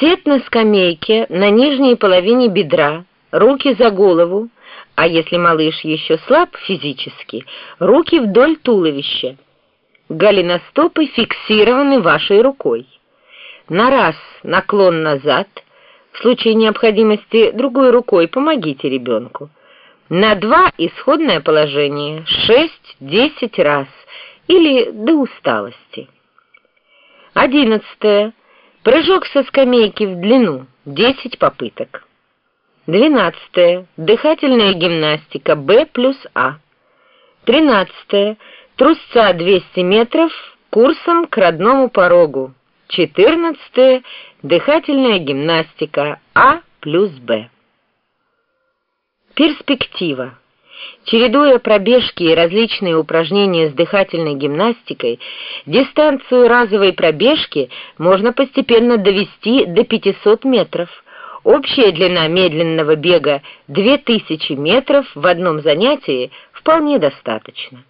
Сед на скамейке на нижней половине бедра, руки за голову, а если малыш еще слаб физически, руки вдоль туловища. Голеностопы фиксированы вашей рукой. На раз наклон назад, в случае необходимости другой рукой помогите ребенку. На два исходное положение, шесть-десять раз или до усталости. Одиннадцатое. Прыжок со скамейки в длину, 10 попыток. 12. Дыхательная гимнастика Б плюс А. 13. Трусца 200 метров курсом к родному порогу. 14. Дыхательная гимнастика А плюс Б. Перспектива. Чередуя пробежки и различные упражнения с дыхательной гимнастикой, дистанцию разовой пробежки можно постепенно довести до 500 метров. Общая длина медленного бега 2000 метров в одном занятии вполне достаточно.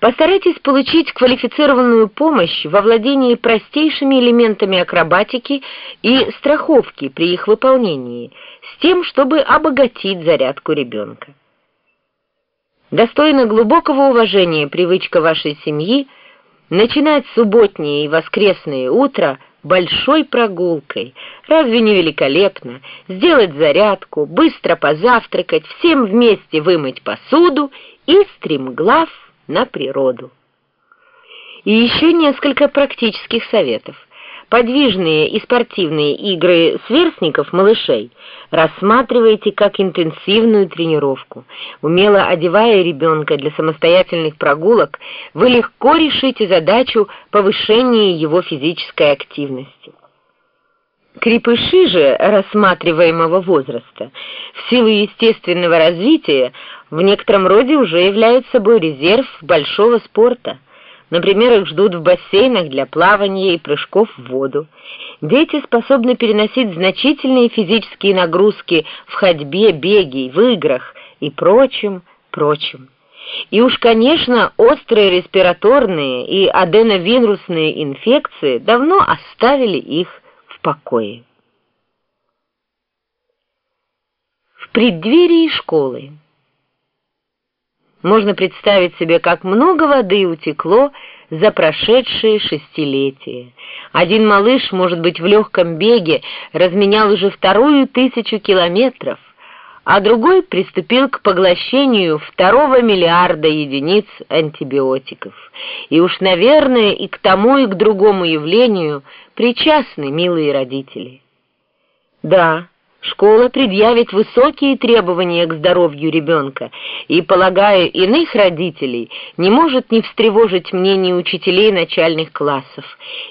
Постарайтесь получить квалифицированную помощь во владении простейшими элементами акробатики и страховки при их выполнении, с тем, чтобы обогатить зарядку ребенка. Достойна глубокого уважения привычка вашей семьи начинать субботнее и воскресное утро большой прогулкой. Разве не великолепно? Сделать зарядку, быстро позавтракать, всем вместе вымыть посуду и стремглав на природу. И еще несколько практических советов подвижные и спортивные игры сверстников, малышей, рассматривайте как интенсивную тренировку. Умело одевая ребенка для самостоятельных прогулок, вы легко решите задачу повышения его физической активности. Крепыши же рассматриваемого возраста в силу естественного развития в некотором роде уже являются собой резерв большого спорта – Например, их ждут в бассейнах для плавания и прыжков в воду. Дети способны переносить значительные физические нагрузки в ходьбе, беге, в играх и прочем, прочем. И уж, конечно, острые респираторные и аденовирусные инфекции давно оставили их в покое. В преддверии школы можно представить себе, как много воды утекло за прошедшие шестилетия. Один малыш, может быть, в легком беге разменял уже вторую тысячу километров, а другой приступил к поглощению второго миллиарда единиц антибиотиков. И уж, наверное, и к тому, и к другому явлению причастны милые родители. Да, Школа предъявит высокие требования к здоровью ребенка и, полагая иных родителей, не может не встревожить мнение учителей начальных классов.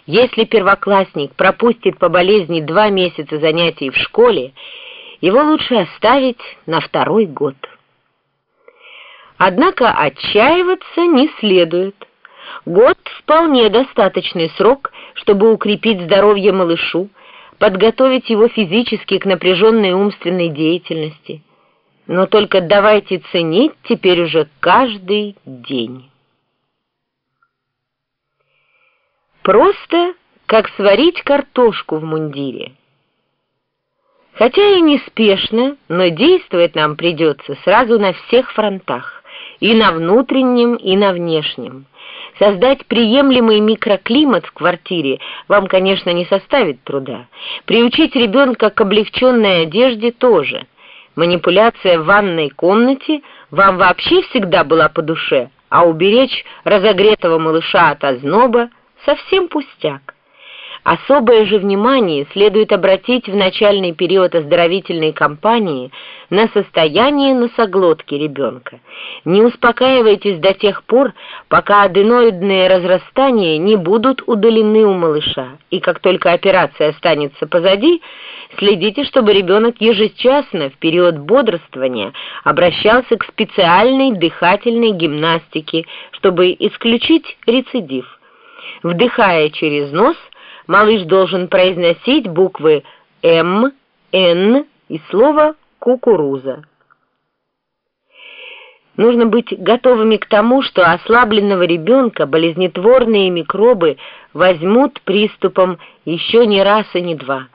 Если первоклассник пропустит по болезни два месяца занятий в школе, его лучше оставить на второй год. Однако отчаиваться не следует. Год – вполне достаточный срок, чтобы укрепить здоровье малышу, подготовить его физически к напряженной умственной деятельности. Но только давайте ценить теперь уже каждый день. Просто как сварить картошку в мундире. Хотя и неспешно, но действовать нам придется сразу на всех фронтах, и на внутреннем, и на внешнем. Создать приемлемый микроклимат в квартире вам, конечно, не составит труда. Приучить ребенка к облегченной одежде тоже. Манипуляция в ванной комнате вам вообще всегда была по душе, а уберечь разогретого малыша от озноба — совсем пустяк. Особое же внимание следует обратить в начальный период оздоровительной кампании на состояние носоглотки ребенка. Не успокаивайтесь до тех пор, пока аденоидные разрастания не будут удалены у малыша, и как только операция останется позади, следите, чтобы ребенок ежечасно в период бодрствования обращался к специальной дыхательной гимнастике, чтобы исключить рецидив. Вдыхая через нос – малыш должен произносить буквы «М», «Н» и слово «кукуруза». Нужно быть готовыми к тому, что ослабленного ребенка болезнетворные микробы возьмут приступом еще не раз и не два.